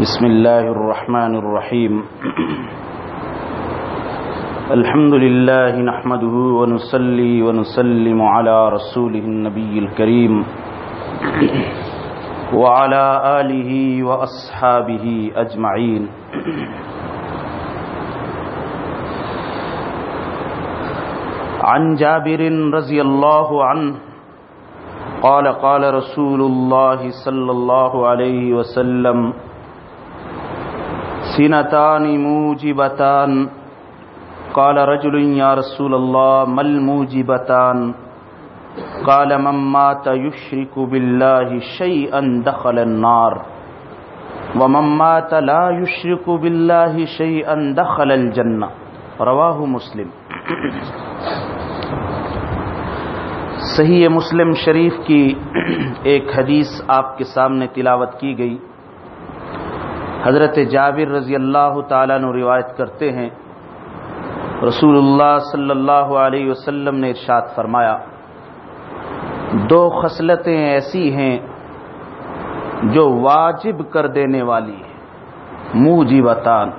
بسم الله الرحمن الرحيم. الحمد لله نحمده ونصلي ونسلم على رسوله النبي الكريم. وعلى آله وأصحابه أجمعين. عن جابر رضي الله عنه قال قال رسول الله صلى الله عليه وسلم سنتان موجبتان۔ قال رجل يا رسول الله ما الموجبتان؟ قال، من مات يشرك بالله شيئا دخل النار۔ ومن مات لا يشرك بالله شيئا دخل الجنة رواه مسلم۔ صحیح مسلم شریف کی ایک حدیث آپ کے سامنے تلاوت کی گئی۔ حضرت جابر رضی اللہ تعالیٰ نے روایت کرتے ہیں، رسول اللہ صلی اللہ علیہ وسلم نے ارشاد فرمایا، دو خصلتیں ایسی ہیں جو واجب کر دینے والی ہیں منہ وطان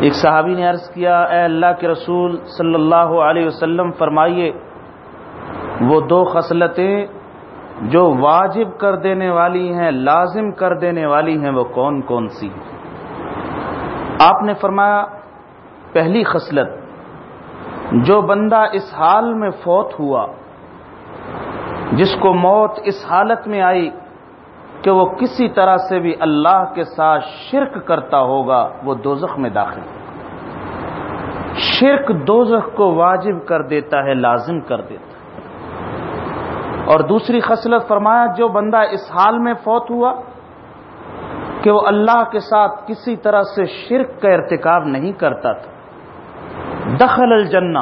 ایک صحابی نے عرض کیا، اے اللہ کے رسول صلی اللہ علیہ وسلم، فرمائیے، وہ دو خصلتیں جو واجب کر دینے والی ہیں، لازم کر دینے والی ہیں، وہ کون کون سی آپ نے فرمایا، پہلی خصلت، جو بندہ اس حال میں فوت ہوا، جس کو موت اس حالت میں آئی کہ وہ کسی طرح سے بھی اللہ کے ساتھ شرک کرتا ہوگا، وہ دوزخ میں داخل۔ شرک دوزخ کو واجب کر دیتا ہے، لازم کر دیتا ہے۔ اور دوسری خصلت فرمایا، جو بندہ اس حال میں فوت ہوا کہ وہ اللہ کے ساتھ کسی طرح سے شرک کا ارتکاب نہیں کرتا تھا۔ دخل الجنہ،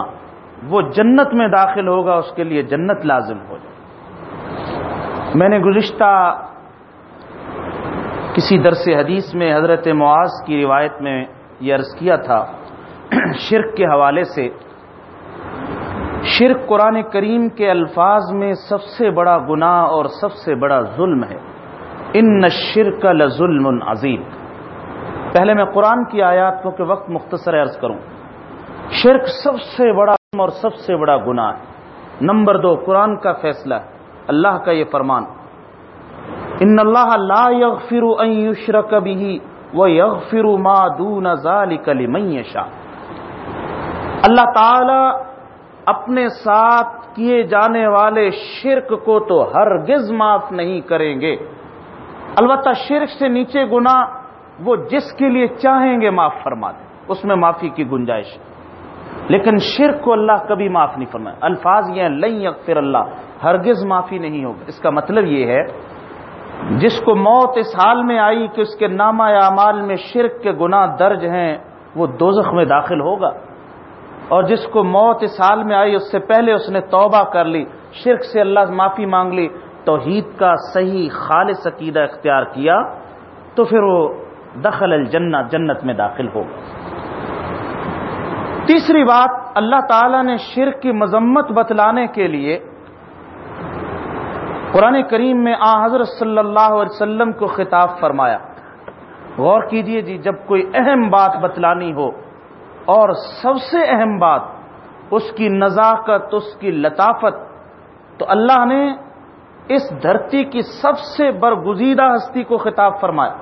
وہ جنت میں داخل ہوگا، اس کے لیے جنت لازم ہو جائے۔ میں نے گزشتہ کسی درس حدیث میں حضرت معاذ کی روایت میں یہ عرض کیا تھا، شرک کے حوالے سے شرک قرآن کریم کے الفاظ میں سب سے بڑا گناہ اور سب سے بڑا ظلم ہے۔ ان شرک لظلم عظیم پہلے میں قرآن کی آیات کو کہ وقت مختصر عرض کروں۔ شرک سب سے بڑا اور سب سے بڑا گناہ ہے۔ نمبر دو، قرآن کا فیصلہ ہے۔ اللہ کا یہ فرمان۔ ان اللہ لا یغفر ان یشرک به ویغفر ما دون ذلك لمن یشاء اللہ تعالی اپنے ساتھ کیے جانے والے شرک کو تو ہرگز معاف نہیں کریں گے۔ البتہ شرک سے نیچے گنا وہ جس کے لیے چاہیں گے معاف فرما دیں۔ اس میں معافی کی گنجائش۔ لیکن شرک کو اللہ کبھی معاف نہیں فرمائے۔ الفاظ یہ لئی اکثر اللہ۔ ہرگز معافی نہیں ہوگا۔ اس کا مطلب یہ ہے، جس کو موت اس حال میں آئی کہ اس کے نامہ اعمال میں شرک کے گناہ درج ہیں، وہ دوزخ میں داخل ہوگا۔ اور جس کو موت اس حال میں آئی اس سے پہلے اس نے توبہ کر لی، شرک سے اللہ معافی مانگ لی، توحید کا صحیح خالص عقیدہ اختیار کیا، تو پھر وہ دخل الجنہ، جنت میں داخل ہوگا تیسری بات، اللہ تعالی نے شرک کی مذمت بتلانے کے لیے قرآن کریم میں آ حضرت صلی اللہ علیہ وسلم کو خطاب فرمایا۔ غور کیجیے جی جب کوئی اہم بات بتلانی ہو اور سب سے اہم بات، اس کی نزاکت، اس کی لطافت۔ تو اللہ نے اس دھرتی کی سب سے برگزیدہ ہستی کو خطاب فرمایا۔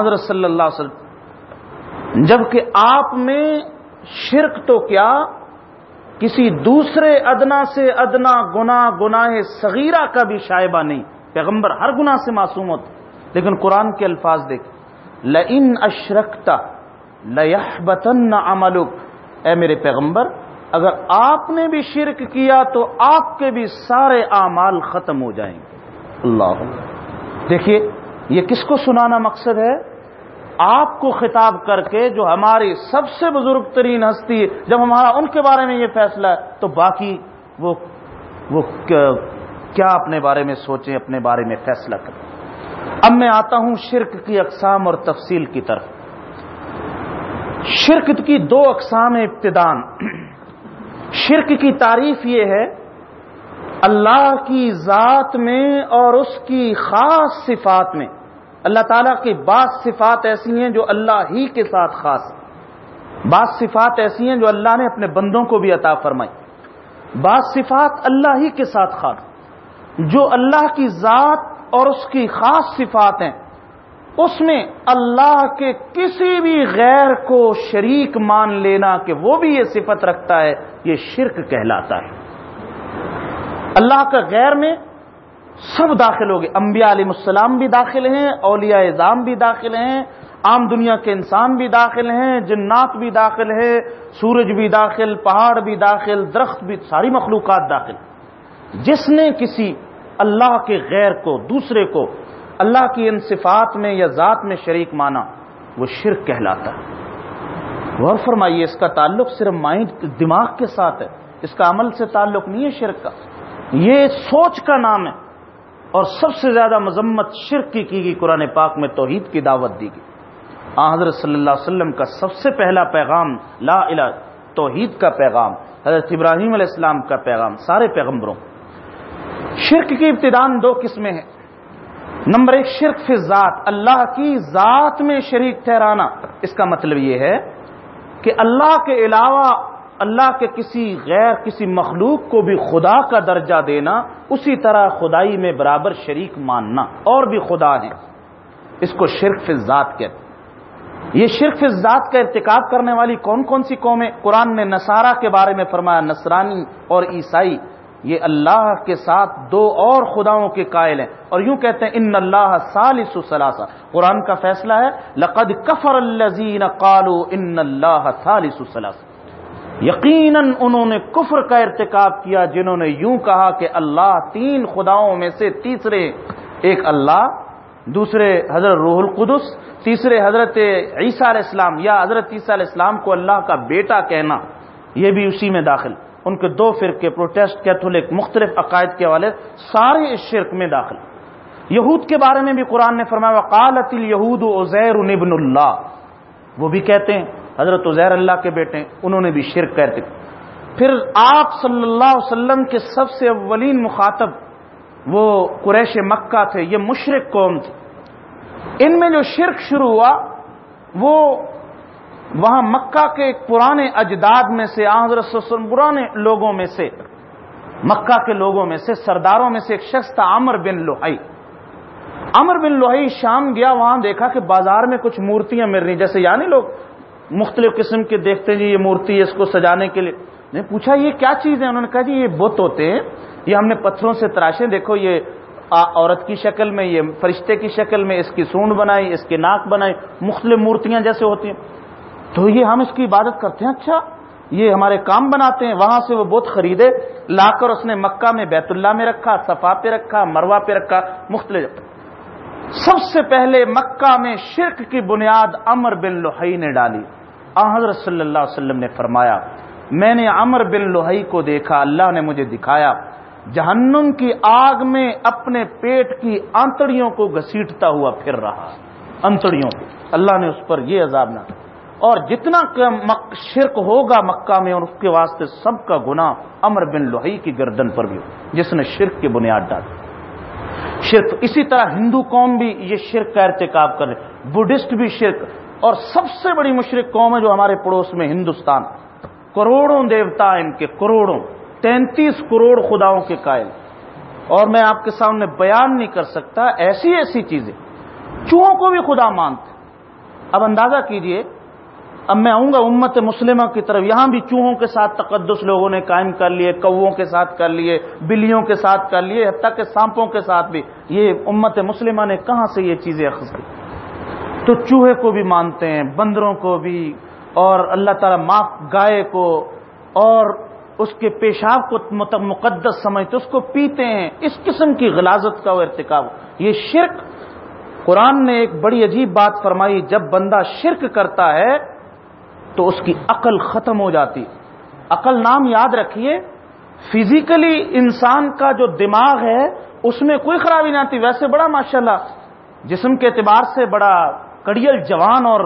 حضرت صلی اللہ علیہ وسلم، جبکہ آپ میں شرک تو کیا، کسی دوسرے ادنا سے ادنا گنا گناہ صغیرہ کا بھی شائبہ نہیں۔ پیغمبر ہر گناہ سے معصوم ہوتا لیکن قرآن کے الفاظ دیکھ لن اشرکتا لتن عملک اے میرے پیغمبر، اگر آپ نے بھی شرک کیا تو آپ کے بھی سارے اعمال ختم ہو جائیں گے۔ اللہ۔ دیکھیے، یہ کس کو سنانا مقصد ہے؟ آپ کو خطاب کر کے جو ہماری سب سے بزرگ ترین ہستی، جب ہمارا ان کے بارے میں یہ فیصلہ ہے، تو باقی وہ وہ کیا اپنے بارے میں سوچیں، اپنے بارے میں فیصلہ کریں۔ اب میں آتا ہوں شرک کی اقسام اور تفصیل کی طرف۔ شرک کی دو اقسام ابتدان۔ شرک کی تعریف یہ ہے، اللہ کی ذات میں اور اس کی خاص صفات میں۔ اللہ تعالیٰ کی بعض صفات ایسی ہیں جو اللہ ہی کے ساتھ خاص بعض صفات ایسی ہیں جو اللہ نے اپنے بندوں کو بھی عطا فرمائی۔ بعض صفات اللہ ہی کے ساتھ خاص جو اللہ کی ذات اور اس کی خاص صفات ہیں اس میں اللہ کے کسی بھی غیر کو شریک مان لینا کہ وہ بھی یہ صفت رکھتا ہے، یہ شرک کہلاتا ہے۔ اللہ کا غیر میں سب داخل ہو گئے انبیاء علیہ السلام بھی داخل ہیں، اولیاء اظام بھی داخل ہیں، عام دنیا کے انسان بھی داخل ہیں، جنات بھی داخل ہے سورج بھی داخل، پہاڑ بھی داخل، درخت بھی، ساری مخلوقات داخل۔ جس نے کسی اللہ کے غیر کو، دوسرے کو اللہ کی ان صفات میں یا ذات میں شریک مانا، وہ شرک کہلاتا ہے۔ غور فرمائیے، اس کا تعلق صرف مائنڈ دماغ کے ساتھ ہے۔ اس کا عمل سے تعلق نہیں ہے شرک کا۔ یہ سوچ کا نام ہے۔ اور سب سے زیادہ مذمت شرک کی کی گئی، قرآن پاک میں توحید کی دعوت دی گئی۔ حضرت صلی اللہ علیہ وسلم کا سب سے پہلا پیغام، لا الہ، توحید کا پیغام، حضرت ابراہیم علیہ السلام کا پیغام، سارے پیغمبروں۔ شرک کی ابتدان دو قسمیں ہیں۔ نمبر ایک، شرک فی ذات اللہ کی ذات میں شریک ٹھہرانا۔ اس کا مطلب یہ ہے کہ اللہ کے علاوہ اللہ کے کسی غیر کسی مخلوق کو بھی خدا کا درجہ دینا، اسی طرح خدائی میں برابر شریک ماننا، اور بھی خدا ہیں۔ اس کو شرک فی ذات کہتے یہ شرک فی ذات کا ارتکاب کرنے والی کون کون سی قومیں؟ قرآن نے نصارہ کے بارے میں فرمایا، نصرانی اور عیسائی۔ یہ اللہ کے ساتھ دو اور خداؤں کے قائل ہیں۔ اور یوں کہتے ہیں، ان اللہ سالس سلاسا قرآن کا فیصلہ ہے، لقد کفر الزین قالو ان اللہ سالس سلاسا یقیناً انہوں نے کفر کا ارتکاب کیا، جنہوں نے یوں کہا کہ اللہ تین خداؤں میں سے تیسرے ایک اللہ، دوسرے حضرت روح القدس، تیسرے حضرت عیسیٰ علیہ السلام یا حضرت عیسیٰ علیہ السلام کو اللہ کا بیٹا کہنا، یہ بھی اسی میں داخل۔ ان کے دو فرقے پروٹیسٹ کیتھولک مختلف عقائد کے والے سارے اس شرک میں داخل یہود کے بارے میں بھی قرآن نے فرمایا، وقالت الہود عزیر ابن اللہ وہ بھی کہتے ہیں، حضرت عزیر اللہ کے بیٹے انہوں نے بھی شرک کرتے پھر آپ صلی اللہ علیہ وسلم کے سب سے اولین مخاطب وہ قریش مکہ تھے، یہ مشرق قوم تھی۔ ان میں جو شرک شروع ہوا، وہ وہاں مکہ کے ایک پرانے اجداد میں سے حضرت پرانے لوگوں میں سے، مکہ کے لوگوں میں سے، سرداروں میں سے ایک شخص تھا، عمر بن لوہائی امر بن لوہائی شام گیا، وہاں دیکھا کہ بازار میں کچھ مورتیاں مل رہی جیسے یعنی لوگ مختلف قسم کے دیکھتے جی یہ مورتی ہے اس کو سجانے کے لیے۔ نے پوچھا، یہ کیا چیز ہے؟ انہوں نے کہا جی یہ بت ہوتے ہیں۔ یہ ہم نے پتھروں سے تراشے، دیکھو یہ عورت کی شکل میں، یہ فرشتے کی شکل میں، اس کی سونڈ بنائی، اس کی ناک بنائی، مختلف مورتیاں جیسے ہوتی ہیں۔ تو یہ ہم اس کی عبادت کرتے ہیں۔ اچھا یہ ہمارے کام بناتے ہیں، وہاں سے وہ بت خریدے، لا کر اس نے مکہ میں بیت اللہ میں رکھا، صفا پہ رکھا مروا پہ رکھا، مختلف سب سے پہلے مکہ میں شرک کی بنیاد امر بن لوہئی نے ڈالی۔ حضرت صلی اللہ علیہ وسلم نے فرمایا، میں نے امر بن لوہئی کو دیکھا، اللہ نے مجھے دکھایا۔ جہنم کی آگ میں اپنے پیٹ کی آنتڑیوں کو گھسیٹتا ہوا پھر رہا انتڑیوں کو۔ اللہ نے اس پر یہ عذاب نہ اور جتنا شرک ہوگا مکہ میں اور اس کے واسطے سب کا گنا امر بن لوہئی کی گردن پر بھی ہو جس نے شرک کی بنیاد ڈالی شرک، اسی طرح ہندو قوم بھی یہ شرک کا ارتکاب کر رہے بدھسٹ بھی شرک۔ اور سب سے بڑی مشرق قوم ہے جو ہمارے پڑوس میں ہندوستان۔ کروڑوں دیوتا ان کے، کروڑوں۔ تینتیس کروڑ خداؤں کے قائل۔ اور میں آپ کے سامنے بیان نہیں کر سکتا، ایسی ایسی چیزیں۔ چوہوں کو بھی خدا مانتے اب اندازہ کیجیے اب میں آؤں گا امت مسلمہ کی طرف، یہاں بھی چوہوں کے ساتھ تقدس لوگوں نے قائم کر لیے، کووں کے ساتھ کر لیے، بلیوں کے ساتھ کر لیے، حتیٰ کہ سانپوں کے ساتھ بھی۔ یہ امت مسلمہ نے کہاں سے یہ چیزیں اخذ کی؟ تو چوہے کو بھی مانتے ہیں، بندروں کو بھی، اور اللہ تعالیٰ معاف گائے کو، اور اس کے پیشاب کو مقدس سمجھتے، اس کو پیتے ہیں۔ اس قسم کی غلازت کا وہ ارتکاب۔ یہ شرک، قرآن نے ایک بڑی عجیب بات فرمائی، جب بندہ شرک کرتا ہے تو اس کی عقل ختم ہو جاتی۔ عقل نام یاد رکھیے، فزیکلی انسان کا جو دماغ ہے، اس میں کوئی خرابی نہ آتی۔ ویسے بڑا ماشاءاللہ، جسم کے اعتبار سے بڑا کڑیل جوان اور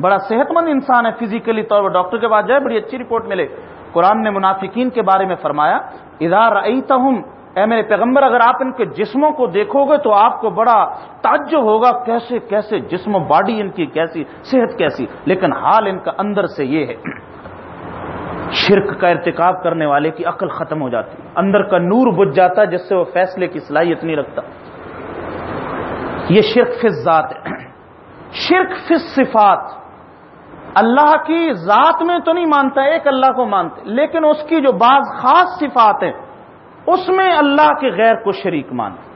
بڑا صحت مند انسان ہے فزیکلی طور پر۔ ڈاکٹر کے پاس جائے، بڑی اچھی رپورٹ ملے۔ قرآن نے منافقین کے بارے میں فرمایا ادار اے میرے پیغمبر، اگر آپ ان کے جسموں کو دیکھو گے تو آپ کو بڑا تعجب ہوگا کیسے کیسے جسم باڈی ان کی کیسی، صحت کیسی۔ لیکن حال ان کا اندر سے یہ ہے، شرک کا ارتکاب کرنے والے کی عقل ختم ہو جاتی۔ اندر کا نور بجھ جاتا جس سے وہ فیصلے کی صلاحیت نہیں رکھتا۔ یہ شرک فی ذات ہے۔ شرک فی صفات اللہ کی ذات میں تو نہیں مانتا، ایک اللہ کو مانتے، لیکن اس کی جو بعض خاص صفات ہیں اس میں اللہ کے غیر کو شریک مانتے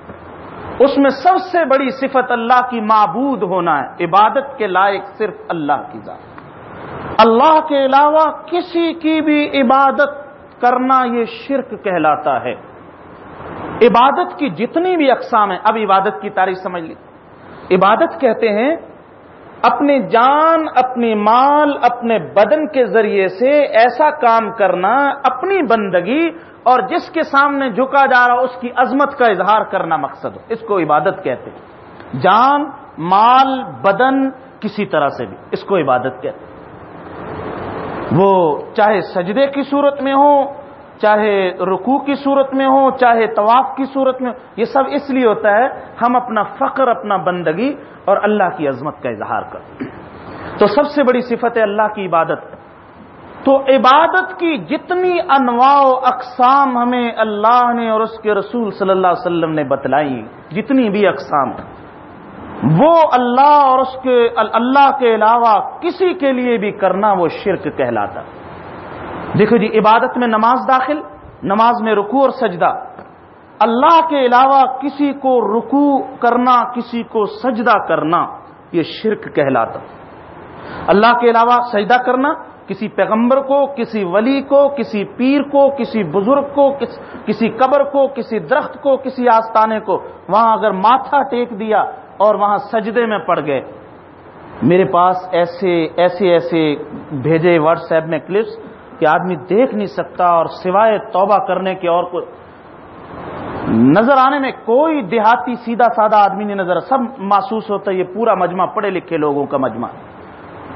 اس میں سب سے بڑی صفت اللہ کی معبود ہونا ہے، عبادت کے لائق صرف اللہ کی ذات۔ اللہ کے علاوہ کسی کی بھی عبادت کرنا یہ شرک کہلاتا ہے۔ عبادت کی جتنی بھی اقسام ہیں، اب عبادت کی تاریخ سمجھ لی۔ عبادت کہتے ہیں اپنی جان، اپنی مال، اپنے بدن کے ذریعے سے ایسا کام کرنا اپنی بندگی اور جس کے سامنے جھکا جا رہا اس کی عظمت کا اظہار کرنا مقصد ہو۔ اس کو عبادت کہتے ہیں۔ جان، مال، بدن کسی طرح سے بھی، اس کو عبادت کہتے ہیں۔ وہ چاہے سجدے کی صورت میں ہو چاہے رکوع کی صورت میں ہو، چاہے طواف کی صورت میں ہو، یہ سب اس لیے ہوتا ہے ہم اپنا فخر، اپنا بندگی اور اللہ کی عظمت کا اظہار کر تو سب سے بڑی صفت ہے اللہ کی عبادت۔ تو عبادت کی جتنی انواع و اقسام ہمیں اللہ نے اور اس کے رسول صلی اللہ علیہ وسلم نے بتلائی، جتنی بھی اقسام وہ اللہ اور اس کے، اللہ کے علاوہ کسی کے لیے بھی کرنا وہ شرک کہلاتا۔ دیکھو جی عبادت میں نماز داخل، نماز میں رکوع اور سجدہ۔ اللہ کے علاوہ کسی کو رکوع کرنا، کسی کو سجدہ کرنا، یہ شرک کہلاتا۔ اللہ کے علاوہ سجدہ کرنا، کسی پیغمبر کو، کسی ولی کو، کسی پیر کو، کسی بزرگ کو کسی قبر کو، کسی درخت کو، کسی آستانے کو۔ وہاں اگر ماتھا ٹیک دیا اور وہاں سجدے میں پڑ گئے۔ میرے پاس ایسے ایسے ایسے بھیجے واٹس ایپ میں کلپس کہ آدمی دیکھ نہیں سکتا اور سوائے توبہ کرنے کے اور کوئی نظر آنے میں کوئی دیہاتی سیدھا سادہ آدمی نہیں نظر سب محسوس ہوتا ہے یہ پورا مجمع پڑھے لکھے لوگوں کا مجمع۔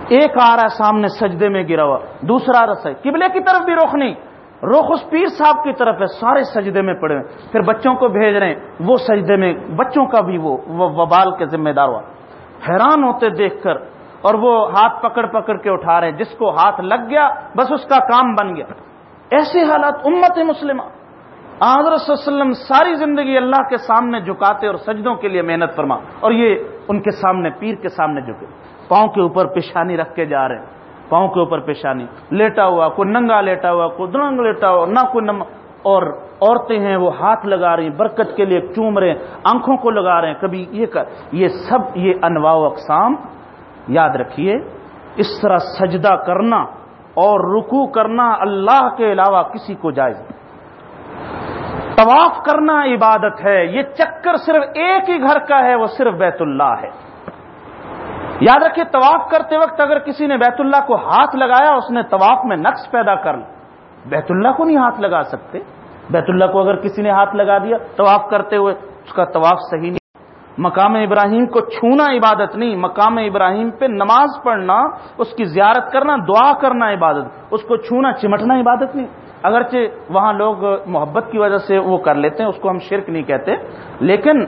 ایک آ رہا ہے سامنے سجدے میں گرا ہوا، دوسرا رس ہے قبلے کی طرف بھی رخ نہیں۔ رخ اس پیر صاحب کی طرف ہے، سارے سجدے میں پڑے پھر بچوں کو بھیج رہے ہیں، وہ سجدے میں، بچوں کا بھی وہ وبال کے ذمہ دار ہوا۔ حیران ہوتے دیکھ کر اور وہ ہاتھ پکڑ پکڑ کے اٹھا رہے ہیں۔ جس کو ہاتھ لگ گیا، بس اس کا کام بن گیا۔ ایسے حالات امت مسلمہ۔ آضر وسلم ساری زندگی اللہ کے سامنے جھکاتے اور سجدوں کے لیے محنت فرما۔ اور یہ ان کے سامنے، پیر کے سامنے جھکے۔ پاؤں کے اوپر پیشانی رکھ کے جا رہے ہیں۔ پاؤں کے اوپر پیشانی۔ لیٹا ہوا، کوئی ننگا لیٹا ہوا، کوئی درنگ لیٹا ہوا، نہ کوئی نم اور عورتیں ہیں، وہ ہاتھ لگا رہی ہیں، برکت کے لیے چوم رہے ہیں، آنکھوں کو لگا رہے ہیں۔ کبھی یہ کر یہ سب، یہ انواع و اقسام یاد رکھیے، اس طرح سجدہ کرنا اور رکو کرنا اللہ کے علاوہ کسی کو جائز نہیں۔ طواف کرنا عبادت ہے، یہ چکر صرف ایک ہی گھر کا ہے، وہ صرف بیت اللہ ہے۔ یاد رکھیے، طواف کرتے وقت اگر کسی نے بیت اللہ کو ہاتھ لگایا، اس نے طواف میں نقص پیدا کر بیت اللہ کو نہیں ہاتھ لگا سکتے۔ بیت اللہ کو اگر کسی نے ہاتھ لگا دیا طواف کرتے ہوئے، اس کا طواف صحیح نہیں۔ مقام ابراہیم کو چھونا عبادت نہیں، مقام ابراہیم پہ نماز پڑھنا، اس کی زیارت کرنا، دعا کرنا عبادت، اس کو چھونا، چمٹنا عبادت نہیں۔ اگرچہ وہاں لوگ محبت کی وجہ سے وہ کر لیتے ہیں، اس کو ہم شرک نہیں کہتے، لیکن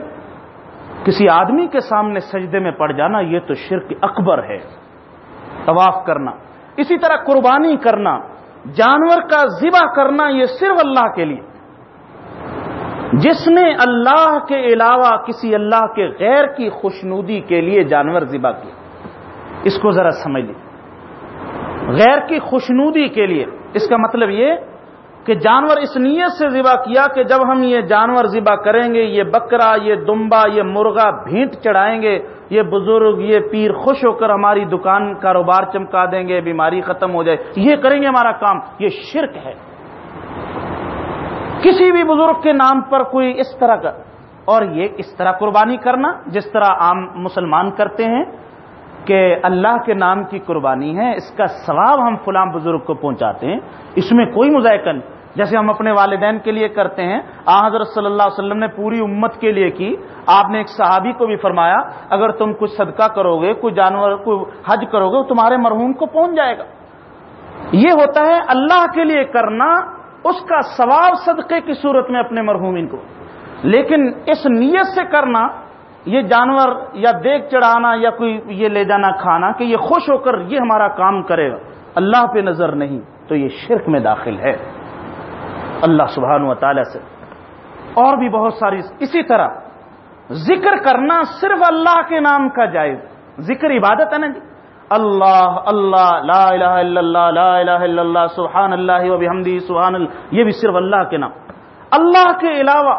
کسی آدمی کے سامنے سجدے میں پڑ جانا، یہ تو شرک اکبر ہے۔ طواف کرنا، اسی طرح قربانی کرنا، جانور کا ذبح کرنا، یہ صرف اللہ کے لیے۔ جس نے اللہ کے علاوہ کسی اللہ کے غیر کی خوشنودی کے لیے جانور ذبح کیا؟ اس کو ذرا سمجھ لی غیر کی خوشنودی کے لیے۔ اس کا مطلب یہ کہ جانور اس نیت سے ذبح کیا کہ جب ہم یہ جانور ذبح کریں گے، یہ بکرا، یہ دمبا، یہ مرغا بھینٹ چڑھائیں گے، یہ بزرگ، یہ پیر خوش ہو کر ہماری دکان کاروبار چمکا دیں گے، بیماری ختم ہو جائے۔ یہ کریں گے ہمارا کام۔ یہ شرک ہے۔ کسی بھی بزرگ کے نام پر کوئی اس طرح کا اور یہ اس طرح قربانی کرنا، جس طرح عام مسلمان کرتے ہیں، کہ اللہ کے نام کی قربانی ہے، اس کا ثواب ہم فلاں بزرگ کو پہنچاتے ہیں۔ اس میں کوئی مذائقہ نہیں۔ جیسے ہم اپنے والدین کے لیے کرتے ہیں، آ حضرت صلی اللہ علیہ وسلم نے پوری امت کے لیے کی۔ آپ نے ایک صحابی کو بھی فرمایا، اگر تم کچھ صدقہ کرو گے کوئی جانور، کوئی حج کرو گے تمہارے مرحوم کو پہنچ جائے گا۔ یہ ہوتا ہے اللہ کے لیے کرنا اس کا ثواب صدقے کی صورت میں اپنے مرحومین کو۔ لیکن اس نیت سے کرنا، یہ جانور یا دیکھ چڑھانا یا کوئی یہ لے جانا کھانا کہ یہ خوش ہو کر یہ ہمارا کام کرے گا، اللہ پہ نظر نہیں، تو یہ شرک میں داخل ہے۔ اللہ سبحانہ و تعالی سے۔ اور بھی بہت ساری اسی طرح ذکر کرنا صرف اللہ کے نام کا جائز۔ ذکر عبادت ہے نا جی؟ اللہ اللہ، لا الہ الا اللہ، لا الہ الا اللہ سبحان اللہ و بحمدی سبحان اللہ یہ بھی صرف اللہ کے نام۔ اللہ کے علاوہ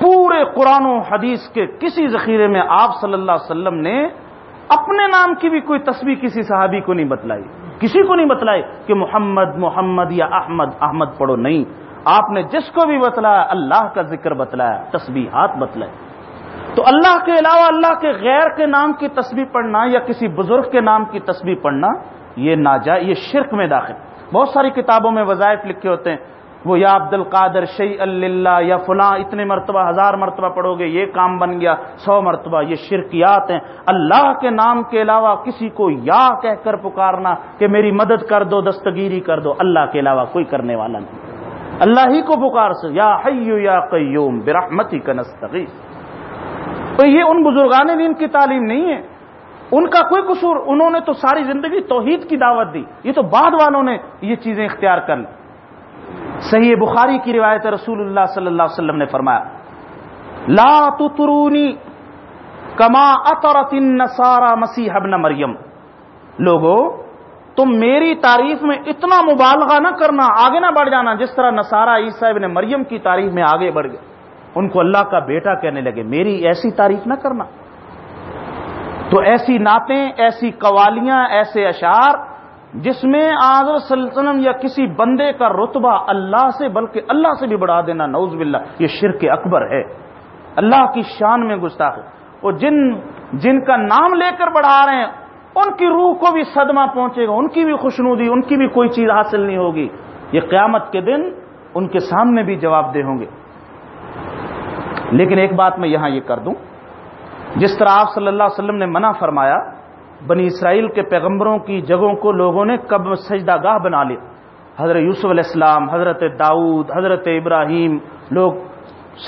پورے قرآن و حدیث کے کسی ذخیرے میں آپ صلی اللہ علیہ وسلم نے اپنے نام کی بھی کوئی تصویر کسی صحابی کو نہیں بتلائی۔ کسی کو نہیں بتلائی کہ محمد محمد یا احمد احمد پڑھو۔ نہیں، آپ نے جس کو بھی بتلایا، اللہ کا ذکر بتلایا، تسبیحات بتلائے۔ تو اللہ کے علاوہ اللہ کے غیر کے نام کی تصویر پڑھنا یا کسی بزرگ کے نام کی تصویر پڑھنا یہ ناجا یہ شرک میں داخل۔ بہت ساری کتابوں میں وظائف لکھے ہوتے ہیں، وہ یا عبد القادر شی اللہ یا فلاں، اتنے مرتبہ، ہزار مرتبہ پڑھو گے، یہ کام بن گیا، سو مرتبہ، یہ شرکیات ہیں۔ اللہ کے نام کے علاوہ کسی کو یا کہہ کر پکارنا کہ میری مدد کر دو، دستگیری کر دو، اللہ کے علاوہ کوئی کرنے والا نہیں۔ اللہ ہی کو پکار سے یا حیو یا قیوم برحمتی کا نستغیث۔ تو یہ ان بزرگان دین کی تعلیم نہیں ہے۔ ان کا کوئی قصور، انہوں نے تو ساری زندگی توحید کی دعوت دی۔ یہ تو بعد والوں نے یہ چیزیں اختیار کر لی۔ صحیح بخاری کی روایت رسول اللہ صلی اللہ علیہ وسلم نے فرمایا، لا ترونی کما اطرت النصارى مسیح ابن مریم۔ لوگوں تم میری تعریف میں اتنا مبالغہ نہ کرنا، آگے نہ بڑھ جانا، جس طرح نصارہ عیسیٰ ابن مریم کی تعریف میں آگے بڑھ گئے۔ ان کو اللہ کا بیٹا کہنے لگے، میری ایسی تعریف نہ کرنا۔ تو ایسی نعتیں، ایسی قوالیاں، ایسے اشعار جس میں آضر سلطنم یا کسی بندے کا رتبہ اللہ سے، بلکہ اللہ سے بھی بڑھا دینا نوز باللہ، یہ شرک اکبر ہے۔ اللہ کی شان میں گستاخ وہ جن جن کا نام لے کر بڑھا رہے ہیں، ان کی روح کو بھی صدمہ پہنچے گا، ان کی بھی خوشنودی، ان کی بھی کوئی چیز حاصل نہیں ہوگی۔ یہ قیامت کے دن ان کے سامنے بھی جواب دے ہوں گے۔ لیکن ایک بات میں یہاں یہ کر دوں۔ جس طرح آپ صلی اللہ علیہ وسلم نے منع فرمایا، بنی اسرائیل کے پیغمبروں کی جگہوں کو لوگوں نے کب سجدہ گاہ بنا لیا۔ حضرت یوسف علیہ السلام، حضرت داؤد، حضرت ابراہیم لوگ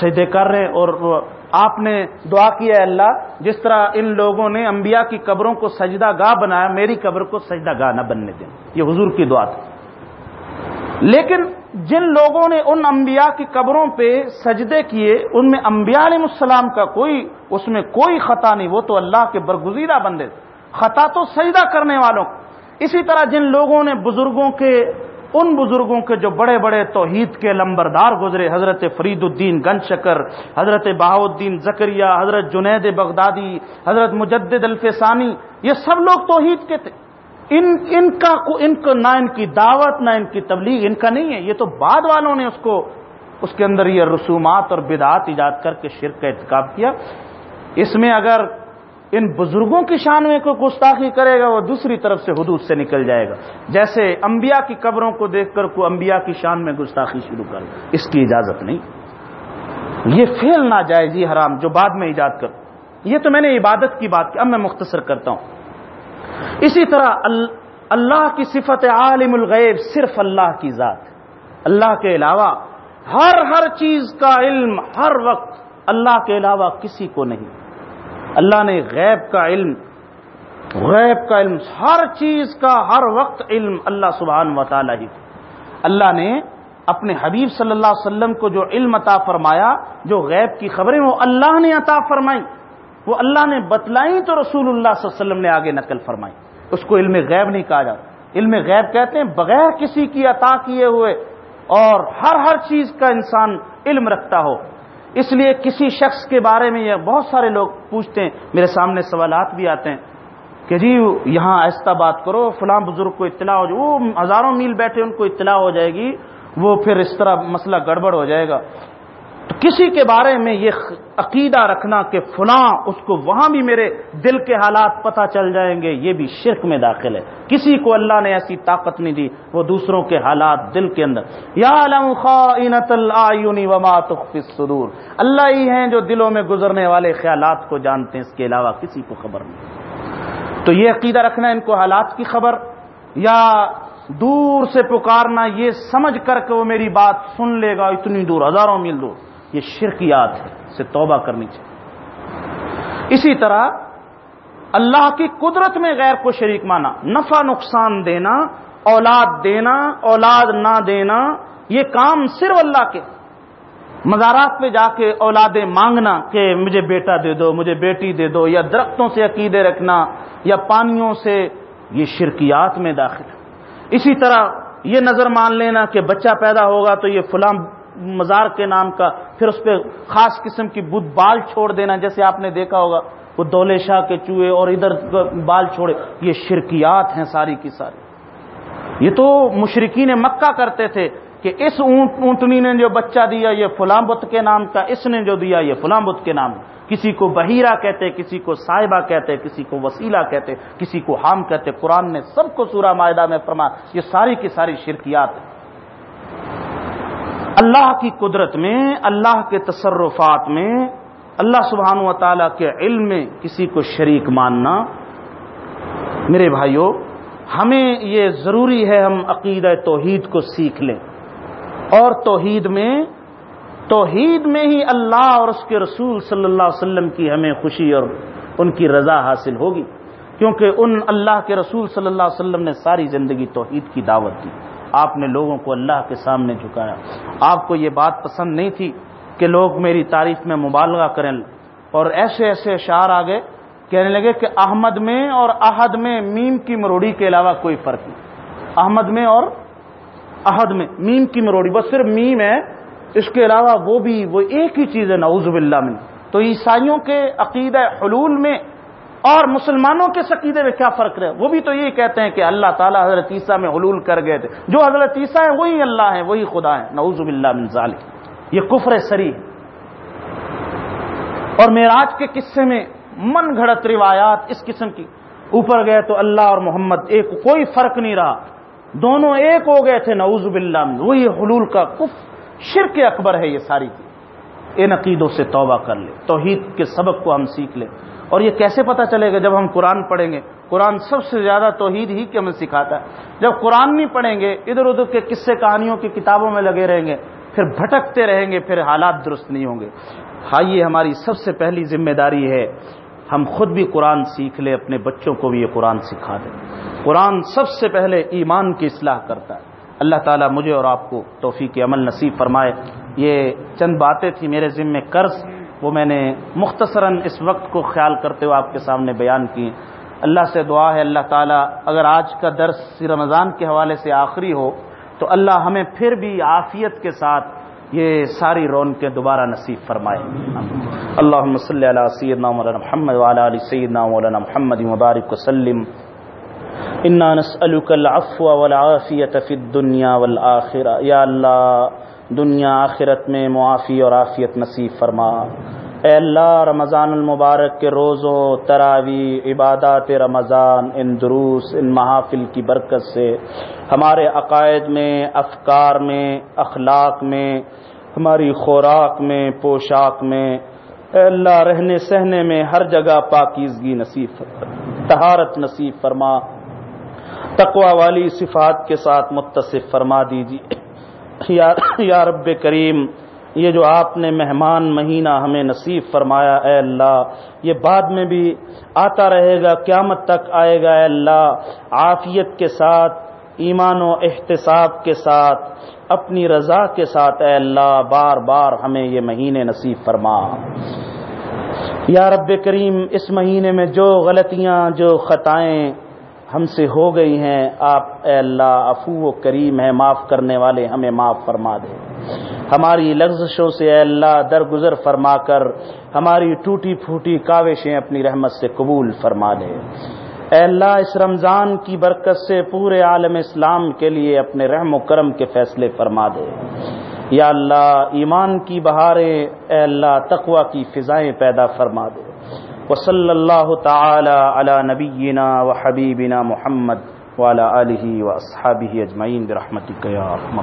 سجدے کر رہے اور آپ نے دعا کیا ہے اللہ، جس طرح ان لوگوں نے انبیاء کی قبروں کو سجدہ گاہ بنایا، میری قبر کو سجدہ گاہ نہ بننے دیں۔ یہ حضور کی دعا تھی۔ لیکن جن لوگوں نے ان انبیاء کی قبروں پہ سجدے کیے، ان میں انبیاء علیہ السلام کا کوئی، اس میں کوئی خطا نہیں، وہ تو اللہ کے برگزیدہ بندے خطا تو سجدہ کرنے والوں۔ اسی طرح جن لوگوں نے بزرگوں کے، ان بزرگوں کے جو بڑے بڑے توحید کے لمبردار گزرے، حضرت فرید الدین گن شکر حضرت بہاؤدین زکریہ حضرت جنید بغدادی، حضرت مجدد الفسانی، یہ سب لوگ توحید کے تھے۔ ان ان کا، ان کو نہ ان کی دعوت، نہ ان کی تبلیغ ان کا نہیں ہے۔ یہ تو بعد والوں نے اس کو، اس کے اندر یہ رسومات اور بدعات ایجاد کر کے شرک کا ارتکاب کیا۔ اس میں اگر ان بزرگوں کی شان میں کوئی گستاخی کرے گا، وہ دوسری طرف سے حدود سے نکل جائے گا۔ جیسے انبیاء کی قبروں کو دیکھ کر کوئی انبیاء کی شان میں گستاخی شروع کر اس کی اجازت نہیں۔ یہ فیل نہ جائے جی حرام جو بعد میں ایجاد کر، یہ تو میں نے عبادت کی بات کی، اب میں مختصر کرتا ہوں۔ اسی طرح اللہ کی صفت عالم الغیب صرف اللہ کی ذات اللہ کے علاوہ ہر ہر چیز کا علم ہر وقت اللہ کے علاوہ کسی کو نہیں۔ اللہ نے غیب کا علم، غیب کا علم، ہر چیز کا ہر وقت علم اللہ سبحان و تعالی ہی اللہ نے اپنے حبیب صلی اللہ علیہ وسلم کو جو علم عطا فرمایا، جو غیب کی خبریں وہ اللہ نے عطا فرمائی۔ وہ اللہ نے بتلائی تو رسول اللہ صلی اللہ علیہ وسلم نے آگے نقل فرمائی۔ اس کو علم غیب نہیں کہا جاتا۔ علم غیب کہتے ہیں بغیر کسی کی عطا کیے ہوئے اور ہر ہر چیز کا انسان علم رکھتا ہو۔ اس لیے کسی شخص کے بارے میں یہ بہت سارے لوگ پوچھتے ہیں۔ میرے سامنے سوالات بھی آتے ہیں کہ جی یہاں ایسا بات کرو، فلاں بزرگ کو اطلاع ہو جائے، وہ ہزاروں میل بیٹھے ان کو اطلاع ہو جائے گی، وہ پھر اس طرح مسئلہ گڑبڑ ہو جائے گا۔ کسی کے بارے میں یہ عقیدہ رکھنا کہ فلاں اس کو وہاں بھی میرے دل کے حالات پتہ چل جائیں گے، یہ بھی شرک میں داخل ہے۔ کسی کو اللہ نے ایسی طاقت نہیں دی، وہ دوسروں کے حالات دل کے اندر۔ یا وما تخفی الصدور۔ اللہ ہی ہیں جو دلوں میں گزرنے والے خیالات کو جانتے ہیں، اس کے علاوہ کسی کو خبر نہیں۔ تو یہ عقیدہ رکھنا ان کو حالات کی خبر، یا دور سے پکارنا، یہ سمجھ کر کے وہ میری بات سن لے گا، اتنی دور، ہزاروں میل دور۔ یہ شرکیات ہے سے توبہ کرنی چاہیے۔ اسی طرح اللہ کی قدرت میں غیر کو شریک مانا، نفع نقصان دینا، اولاد دینا، اولاد نہ دینا، یہ کام صرف اللہ کے۔ مزارات پہ جا کے اولادیں مانگنا کہ مجھے بیٹا دے دو، مجھے بیٹی دے دو، یا درختوں سے عقیدے رکھنا، یا پانیوں سے، یہ شرکیات میں داخل۔ اسی طرح یہ نظر مان لینا کہ بچہ پیدا ہوگا تو یہ فلاں مزار کے نام کا، پھر اس پہ خاص قسم کی بدھ بال چھوڑ دینا، جیسے آپ نے دیکھا ہوگا، وہ دولے شاہ کے چوہے اور ادھر بال چھوڑے، یہ شرکیات ہیں ساری کی ساری۔ یہ تو مشرقین مکہ کرتے تھے کہ اس اونٹنی نے جو بچہ دیا، یہ فلاں بت کے نام کا، اس نے جو دیا، یہ فلاں بت کے نام۔ کسی کو بحیرہ کہتے، کسی کو صاحبہ کہتے، کسی کو وسیلہ کہتے، کسی کو حام کہتے۔ قرآن نے سب کو سورہ معاہدہ میں فرما یہ ساری کی ساری شرکیات ہیں۔ اللہ کی قدرت میں، اللہ کے تصرفات میں، اللہ سبحانہ و تعالیٰ کے علم میں کسی کو شریک ماننا۔ میرے بھائیوں ہمیں یہ ضروری ہے ہم عقید توحید کو سیکھ لیں۔ اور توحید میں توحید میں ہی اللہ اور اس کے رسول صلی اللہ علیہ وسلم کی ہمیں خوشی اور ان کی رضا حاصل ہوگی۔ کیونکہ ان اللہ کے رسول صلی اللہ علیہ وسلم نے ساری زندگی توحید کی دعوت دی۔ آپ نے لوگوں کو اللہ کے سامنے جھکایا۔ آپ کو یہ بات پسند نہیں تھی کہ لوگ میری تعریف میں مبالغہ کریں۔ اور ایسے ایسے اشعار آگے کہنے لگے کہ احمد میں اور احد میں میم کی مروڑی کے علاوہ کوئی فرق نہیں۔ احمد میں اور احد میں میم کی مروڑی، بس صرف میم ہے۔ اس کے علاوہ وہ بھی، وہ ایک ہی چیز ہے، نعوذ باللہ میں تو عیسائیوں کے عقیدہ حلول میں اور مسلمانوں کے عقیدے میں کیا فرق رہے وہ بھی تو یہ کہتے ہیں کہ اللہ تعالیٰ حضرت عیسیٰ میں حلول کر گئے تھے۔ جو حضرت عیسیٰ ہیں، وہی اللہ ہیں، وہی خدا ہیں۔ نعوذ باللہ من ظالم یہ کفر سری اور معراج کے قصے میں من گھڑت روایات اس قسم کی۔ اوپر گئے تو اللہ اور محمد، ایک کوئی فرق نہیں رہا۔ دونوں ایک ہو گئے تھے، نعوذ باللہ من۔ وہی حلول کا کف شرک اکبر ہے یہ ساری۔ چیز ان عقیدوں سے توبہ کر لے۔ توحید کے سبق کو ہم سیکھ لیں۔ اور یہ کیسے پتا چلے گا جب ہم قرآن پڑھیں گے؟ قرآن سب سے زیادہ توحید ہی کہ ہمیں سکھاتا ہے۔ جب قرآن نہیں پڑھیں گے، ادھر ادھر کے قصے کہانیوں کی کتابوں میں لگے رہیں گے، پھر بھٹکتے رہیں گے، پھر حالات درست نہیں ہوں گے۔ ہاں یہ ہماری سب سے پہلی ذمہ داری ہے، ہم خود بھی قرآن سیکھ لیں، اپنے بچوں کو بھی یہ قرآن سکھا دیں۔ قرآن سب سے پہلے ایمان کی اصلاح کرتا ہے۔ اللہ تعالیٰ مجھے اور آپ کو توفیق عمل نصیب فرمائے۔ یہ چند باتیں تھیں میرے ذمے قرض۔ وہ میں نے مختصراً اس وقت کو خیال کرتے ہوئے آپ کے سامنے بیان کی۔ اللہ سے دعا ہے، اللہ تعالیٰ اگر آج کا درس رمضان کے حوالے سے آخری ہو تو اللہ ہمیں پھر بھی عافیت کے ساتھ یہ ساری رون کے دوبارہ نصیب فرمائے۔ اللہ صلی علیہ سیدنا مولانا محمد والا علی سیدنا مولانا محمد مبارک وسلم۔ انا نسألك العفو والعافیت فی الدنیا والآخرہ۔ یا اللہ دنیا آخرت میں معافی اور عافیت نصیب فرما۔ اے اللہ، رمضان المبارک کے روزوں تراوی عبادات رمضان، ان دروس، ان محافل کی برکت سے ہمارے عقائد میں، افکار میں، اخلاق میں، ہماری خوراک میں، پوشاک میں، اے اللہ، رہنے سہنے میں ہر جگہ پاکیزگی نصیب تہارت نصیب فرما تقوا والی صفات کے ساتھ متصف فرما دیجیے۔ یا رب کریم، یہ جو آپ نے مہمان مہینہ ہمیں نصیب فرمایا، اے اللہ، یہ بعد میں بھی آتا رہے گا، قیامت تک آئے گا، اے اللہ، عافیت کے ساتھ، ایمان و احتساب کے ساتھ، اپنی رضا کے ساتھ، اے اللہ، بار بار ہمیں یہ مہینے نصیب فرما۔ یا رب کریم، اس مہینے میں جو غلطیاں، جو خطائیں ہم سے ہو گئی ہیں، آپ اے اللہ افو و کریم ہے معاف کرنے والے ہمیں معاف فرما دے۔ ہماری لغزشوں سے اے اللہ درگزر فرما کر، ہماری ٹوٹی پھوٹی کاوشیں اپنی رحمت سے قبول فرما دے۔ اے اللہ، اس رمضان کی برکت سے پورے عالم اسلام کے لیے اپنے رحم و کرم کے فیصلے فرما دے۔ یا اللہ، ایمان کی بہاریں اے اللہ تقوا کی فضائیں پیدا فرما دے۔ وصلی اللہ تعالی علی نبینا و حبیبنا محمد والا علیہ و اصحابہ اجمعین برحمتک یا ارحم